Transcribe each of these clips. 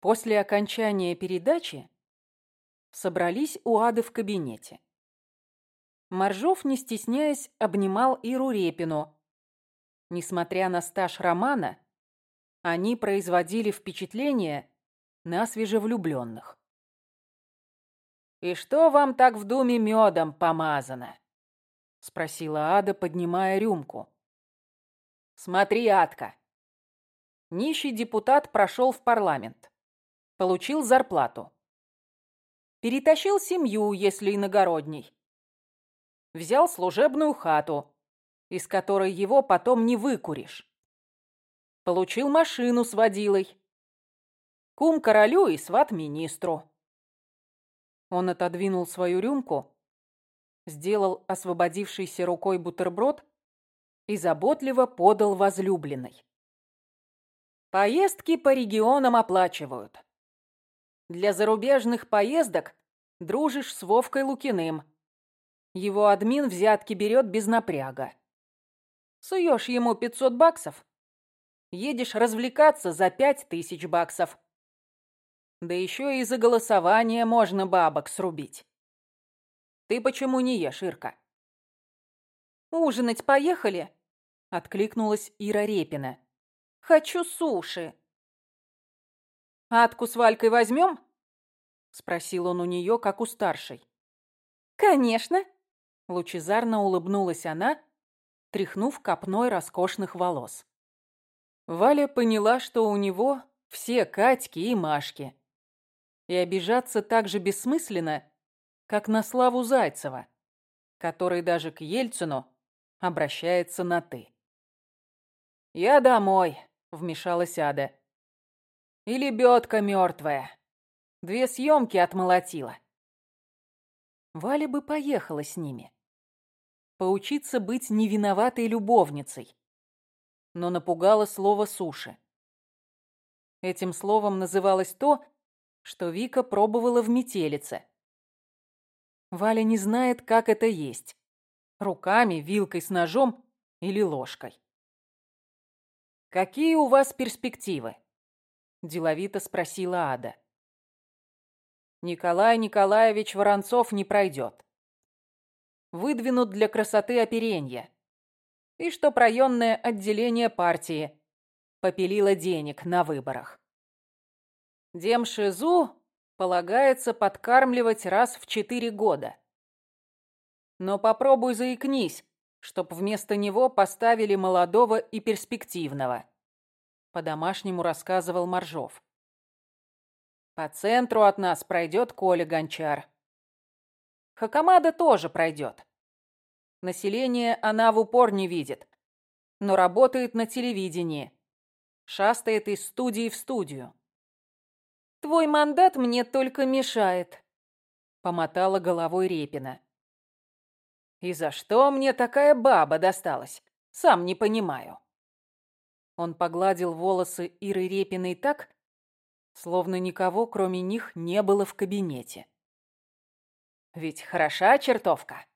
После окончания передачи собрались у Ады в кабинете. Моржов, не стесняясь, обнимал Иру Репину. Несмотря на стаж романа, они производили впечатление на свежевлюбленных. «И что вам так в думе медом помазано?» — спросила Ада, поднимая рюмку. «Смотри, Адка!» Нищий депутат прошел в парламент. Получил зарплату. Перетащил семью, если иногородний. Взял служебную хату, из которой его потом не выкуришь. Получил машину с водилой. Кум королю и сват министру. Он отодвинул свою рюмку, сделал освободившейся рукой бутерброд и заботливо подал возлюбленной. Поездки по регионам оплачивают. Для зарубежных поездок дружишь с Вовкой Лукиным. Его админ взятки берет без напряга. Суешь ему 500 баксов, едешь развлекаться за 5000 баксов. Да еще и за голосование можно бабок срубить. Ты почему не ешь, Ирка? «Ужинать поехали?» — откликнулась Ира Репина. «Хочу суши». «Атку с Валькой возьмем?» — спросил он у нее, как у старшей. «Конечно!» — лучезарно улыбнулась она, тряхнув копной роскошных волос. Валя поняла, что у него все Катьки и Машки и обижаться так же бессмысленно, как на Славу Зайцева, который даже к Ельцину обращается на «ты». «Я домой», — вмешалась Ада. «И лебедка мертвая. Две съемки отмолотила». Валя бы поехала с ними. Поучиться быть невиноватой любовницей. Но напугало слово «суши». Этим словом называлось то, что Вика пробовала в метелице. Валя не знает, как это есть. Руками, вилкой с ножом или ложкой. «Какие у вас перспективы?» – деловито спросила Ада. Николай Николаевич Воронцов не пройдет. Выдвинут для красоты оперенья. И что районное отделение партии попилило денег на выборах. Демшизу полагается подкармливать раз в четыре года. Но попробуй заикнись, чтоб вместо него поставили молодого и перспективного. По-домашнему рассказывал Моржов. По центру от нас пройдет Коля Гончар. Хакамада тоже пройдет. Население она в упор не видит, но работает на телевидении. Шастает из студии в студию. «Твой мандат мне только мешает», — помотала головой Репина. «И за что мне такая баба досталась? Сам не понимаю». Он погладил волосы Иры Репиной так, словно никого, кроме них, не было в кабинете. «Ведь хороша чертовка?»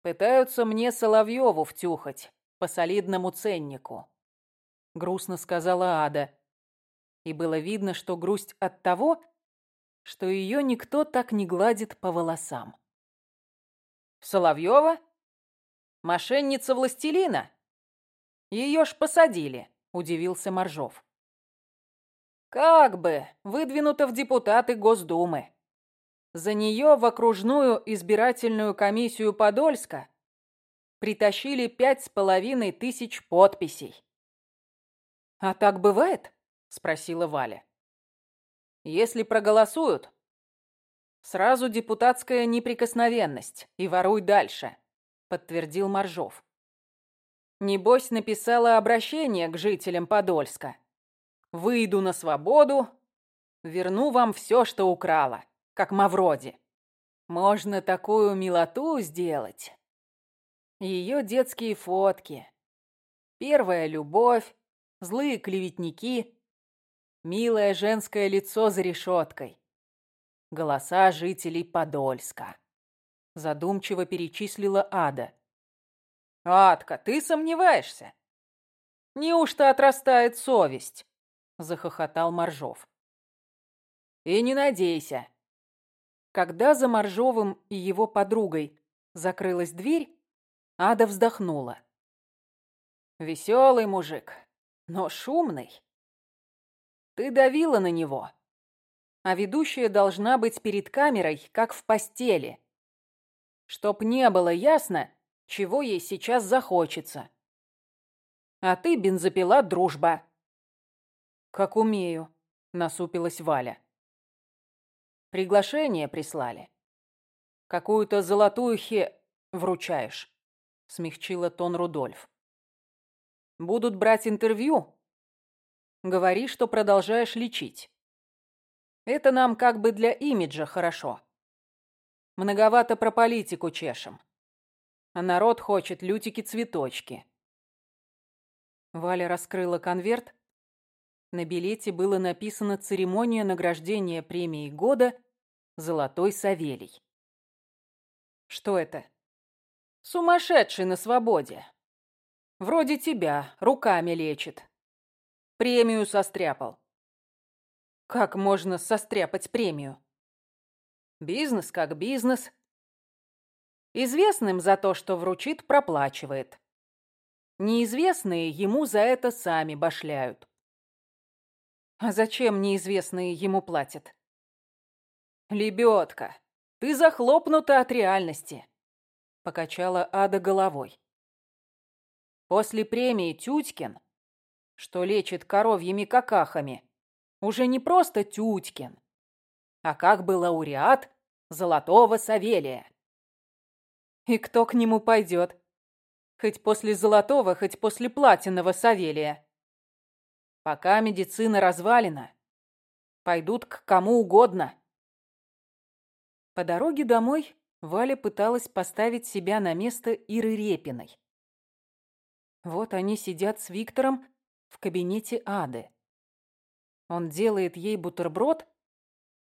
«Пытаются мне Соловьеву втюхать по солидному ценнику», — грустно сказала Ада и было видно, что грусть от того, что ее никто так не гладит по волосам. «Соловьева? Мошенница властелина? Ее ж посадили», — удивился Моржов. «Как бы, выдвинута в депутаты Госдумы. За нее в окружную избирательную комиссию Подольска притащили пять с половиной тысяч подписей». «А так бывает?» спросила Валя. Если проголосуют, сразу депутатская неприкосновенность и воруй дальше, подтвердил Моржов. Небось, написала обращение к жителям Подольска. Выйду на свободу, верну вам все, что украла, как Мавроди. Можно такую милоту сделать. Ее детские фотки. Первая любовь, злые клеветники, Милое женское лицо за решеткой. Голоса жителей Подольска. Задумчиво перечислила Ада. «Адка, ты сомневаешься? Неужто отрастает совесть?» захохотал Моржов. И не надейся. Когда за Моржовым и его подругой закрылась дверь, Ада вздохнула. Веселый мужик, но шумный. Ты давила на него, а ведущая должна быть перед камерой, как в постели. Чтоб не было ясно, чего ей сейчас захочется. А ты бензопила дружба. Как умею, насупилась Валя. Приглашение прислали. Какую-то золотую хе вручаешь, смягчила тон Рудольф. Будут брать интервью? Говори, что продолжаешь лечить. Это нам как бы для имиджа хорошо. Многовато про политику чешем. А народ хочет лютики-цветочки. Валя раскрыла конверт. На билете было написано «Церемония награждения премии года Золотой Савелий». Что это? Сумасшедший на свободе. Вроде тебя, руками лечит. Премию состряпал. Как можно состряпать премию? Бизнес как бизнес. Известным за то, что вручит, проплачивает. Неизвестные ему за это сами башляют. А зачем неизвестные ему платят? Лебедка, ты захлопнута от реальности, покачала Ада головой. После премии Тютькин, что лечит коровьими какахами, уже не просто Тютькин, а как бы лауреат Золотого Савелия. И кто к нему пойдет? Хоть после Золотого, хоть после Платиного Савелия. Пока медицина развалена, пойдут к кому угодно. По дороге домой Валя пыталась поставить себя на место Иры Репиной. Вот они сидят с Виктором в кабинете Ады. Он делает ей бутерброд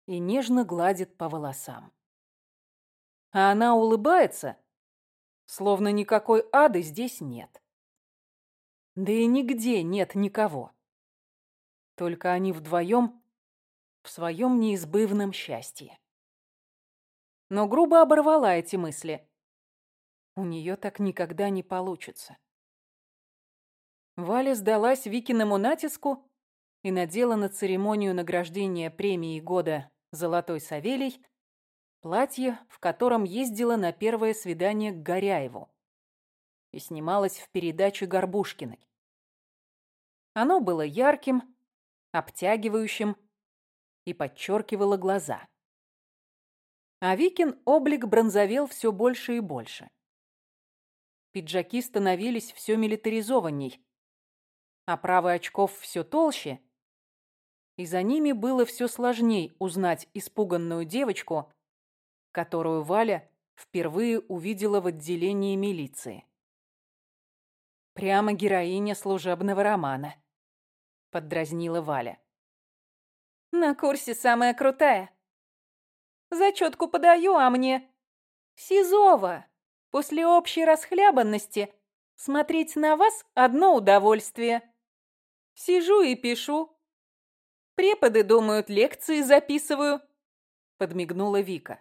и нежно гладит по волосам. А она улыбается, словно никакой Ады здесь нет. Да и нигде нет никого. Только они вдвоем в своем неизбывном счастье. Но грубо оборвала эти мысли. У нее так никогда не получится. Валя сдалась Викиному натиску и надела на церемонию награждения премии года «Золотой Савелий» платье, в котором ездила на первое свидание к Горяеву и снималась в передаче Горбушкиной. Оно было ярким, обтягивающим и подчеркивало глаза. А Викин облик бронзовел все больше и больше. Пиджаки становились все милитаризованней, а очков все толще, и за ними было все сложней узнать испуганную девочку, которую Валя впервые увидела в отделении милиции. «Прямо героиня служебного романа», — поддразнила Валя. «На курсе самая крутая. Зачетку подаю, а мне... Сизова. После общей расхлябанности смотреть на вас одно удовольствие». Сижу и пишу. Преподы думают, лекции записываю, подмигнула Вика.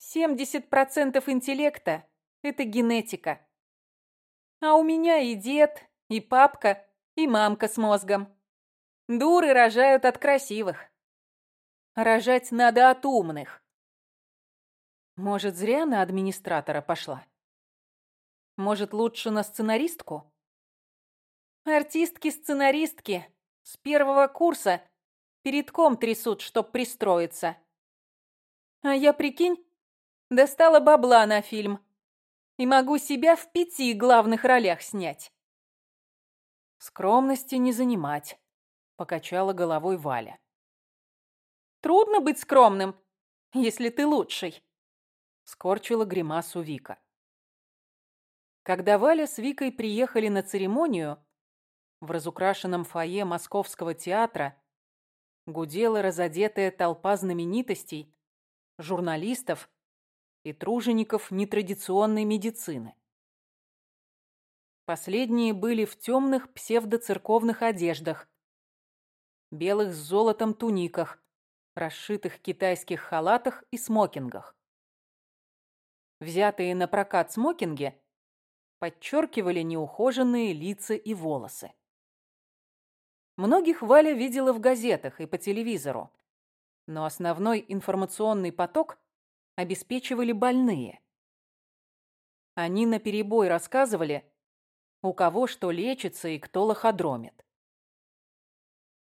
Семьдесят процентов интеллекта – это генетика. А у меня и дед, и папка, и мамка с мозгом. Дуры рожают от красивых. Рожать надо от умных. Может, зря на администратора пошла? Может, лучше на сценаристку? Артистки-сценаристки с первого курса перед ком трясут, чтоб пристроиться. А я, прикинь, достала бабла на фильм и могу себя в пяти главных ролях снять. Скромности не занимать, покачала головой Валя. Трудно быть скромным, если ты лучший, скорчила гримасу Вика. Когда Валя с Викой приехали на церемонию, в разукрашенном фойе Московского театра гудела разодетая толпа знаменитостей, журналистов и тружеников нетрадиционной медицины. Последние были в темных псевдоцерковных одеждах белых с золотом туниках, расшитых китайских халатах и смокингах. Взятые на прокат смокинги подчеркивали неухоженные лица и волосы. Многих Валя видела в газетах и по телевизору, но основной информационный поток обеспечивали больные. Они наперебой рассказывали, у кого что лечится и кто лоходромит.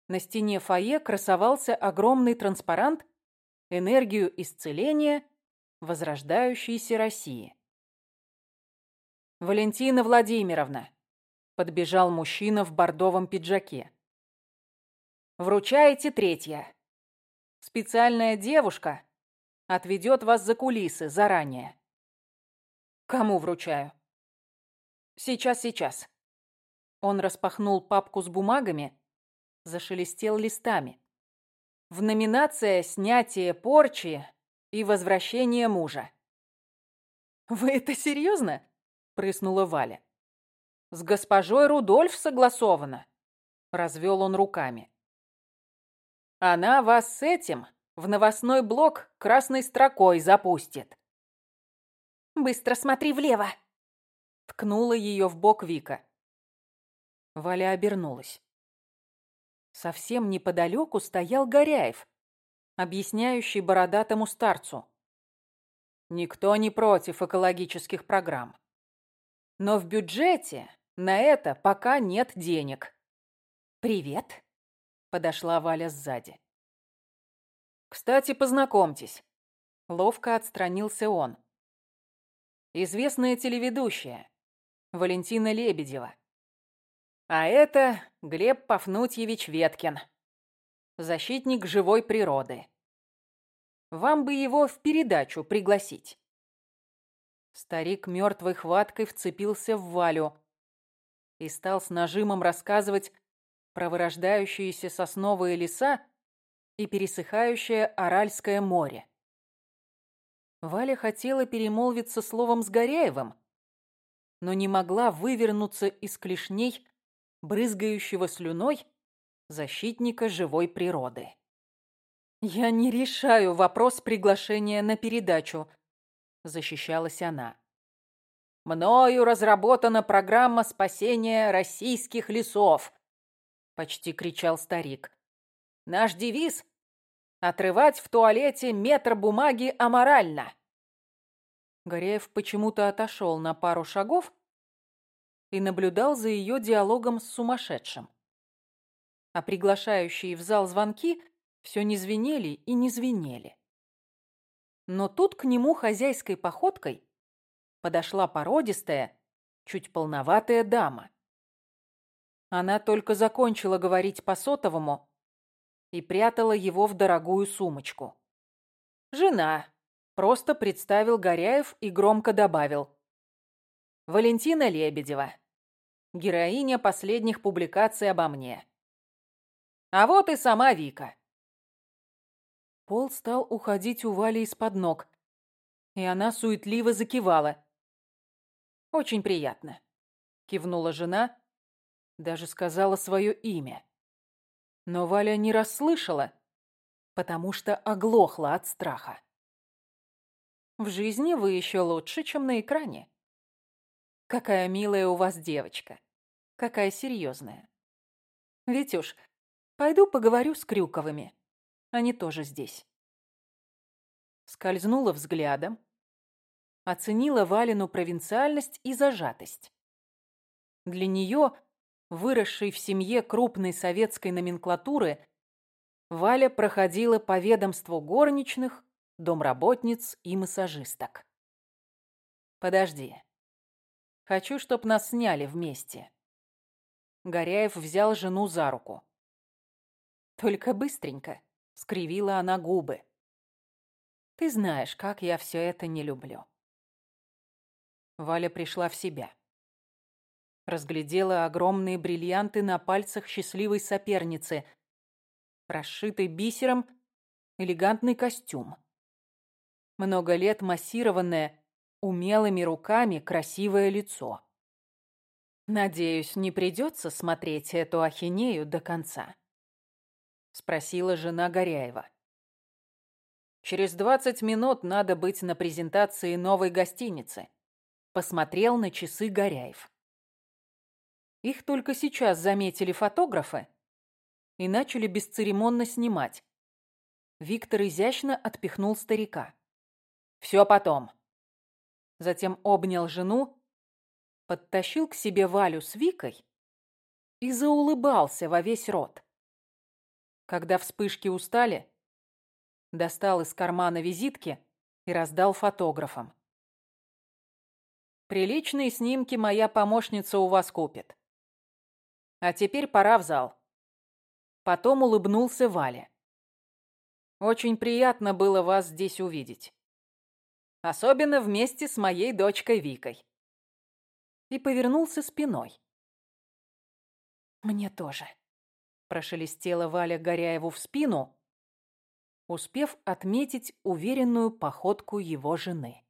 На стене фойе красовался огромный транспарант «Энергию исцеления возрождающейся России». «Валентина Владимировна», — подбежал мужчина в бордовом пиджаке. Вручаете третье. Специальная девушка отведет вас за кулисы заранее. Кому вручаю? Сейчас, сейчас. Он распахнул папку с бумагами, зашелестел листами. В номинация «Снятие порчи и возвращение мужа». «Вы это серьезно?» — прыснула Валя. «С госпожой Рудольф согласовано», — развел он руками. Она вас с этим в новостной блок красной строкой запустит. «Быстро смотри влево!» Ткнула ее в бок Вика. Валя обернулась. Совсем неподалеку стоял Горяев, объясняющий бородатому старцу. Никто не против экологических программ. Но в бюджете на это пока нет денег. «Привет!» Подошла Валя сзади. «Кстати, познакомьтесь». Ловко отстранился он. Известная телеведущая. Валентина Лебедева. А это Глеб Пафнутьевич Веткин. Защитник живой природы. Вам бы его в передачу пригласить. Старик мертвой хваткой вцепился в Валю и стал с нажимом рассказывать про вырождающиеся сосновые леса и пересыхающее Аральское море. Валя хотела перемолвиться словом с Горяевым, но не могла вывернуться из клешней, брызгающего слюной, защитника живой природы. «Я не решаю вопрос приглашения на передачу», — защищалась она. «Мною разработана программа спасения российских лесов», почти кричал старик. Наш девиз — отрывать в туалете метр бумаги аморально. Гореев почему-то отошел на пару шагов и наблюдал за ее диалогом с сумасшедшим. А приглашающие в зал звонки все не звенели и не звенели. Но тут к нему хозяйской походкой подошла породистая, чуть полноватая дама. Она только закончила говорить по сотовому и прятала его в дорогую сумочку. «Жена», — просто представил Горяев и громко добавил. «Валентина Лебедева, героиня последних публикаций обо мне. А вот и сама Вика». Пол стал уходить у Вали из-под ног, и она суетливо закивала. «Очень приятно», — кивнула жена, даже сказала свое имя. Но Валя не расслышала, потому что оглохла от страха. В жизни вы еще лучше, чем на экране. Какая милая у вас девочка. Какая серьезная. Витюш, пойду поговорю с Крюковыми. Они тоже здесь. Скользнула взглядом, оценила Валину провинциальность и зажатость. Для нее выросшей в семье крупной советской номенклатуры, Валя проходила по ведомству горничных, домработниц и массажисток. «Подожди. Хочу, чтоб нас сняли вместе». Горяев взял жену за руку. «Только быстренько», — скривила она губы. «Ты знаешь, как я все это не люблю». Валя пришла в себя разглядела огромные бриллианты на пальцах счастливой соперницы, расшитый бисером элегантный костюм. Много лет массированное умелыми руками красивое лицо. Надеюсь, не придется смотреть эту ахинею до конца. — спросила жена Горяева. «Через двадцать минут надо быть на презентации новой гостиницы», — посмотрел на часы Горяев. Их только сейчас заметили фотографы и начали бесцеремонно снимать. Виктор изящно отпихнул старика. «Все потом». Затем обнял жену, подтащил к себе Валю с Викой и заулыбался во весь рот. Когда вспышки устали, достал из кармана визитки и раздал фотографам. «Приличные снимки моя помощница у вас купит. А теперь пора в зал». Потом улыбнулся Вале. Очень приятно было вас здесь увидеть. Особенно вместе с моей дочкой Викой. И повернулся спиной. Мне тоже. Прошелестела Валя Горяеву в спину, успев отметить уверенную походку его жены.